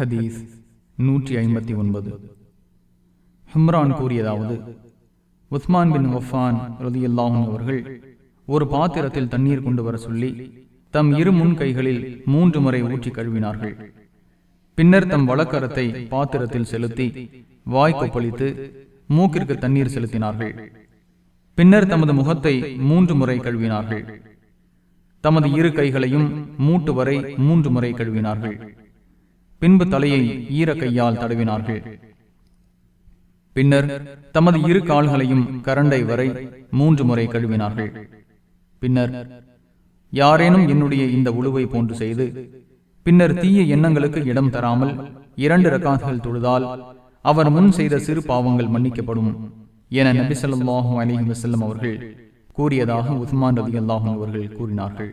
ஹதீஸ் நூற்றி ஐம்பத்தி ஒன்பது. ஹிம்ரான் கூறியதாவது உஸ்மான் பின் வஃபான் ரதியல்லாஹும் அவர்கள் ஒரு பாத்திரத்தில் தண்ணீர் கொண்டு வர சொல்லி தம் இரு முன் கைகளில் மூன்று முறை ஊற்றி கழுவினார்கள். பின்னர் தம் வழக்கரத்தை பாத்திரத்தில் செலுத்தி வாய் கொப்பளித்து மூக்கிற்கு தண்ணீர் செலுத்தினார்கள். பின்னர் தமது முகத்தை மூன்று முறை கழுவினார்கள். தமது இரு கைகளையும் மூட்டு வரை மூன்று முறை கழுவினார்கள். பின்பு தலையை ஈர கையால் தடவினார்கள். பின்னர் தமது இரு கால்களையும் கரண்டை வரை மூன்று முறை கழுவினார்கள். பின்னர் யாரேனும் என்னுடைய இந்த உழுவை போன்று செய்து பின்னர் தீய எண்ணங்களுக்கு இடம் தராமல் இரண்டு ரகாதுகள் தொழுதால் அவர் முன் செய்த சிறு பாவங்கள் மன்னிக்கப்படும் என நபி ஸல்லல்லாஹு அலைஹி அவர்கள் கூறியதாக உஸ்மான் ரதி அவர்கள் கூறினார்கள்.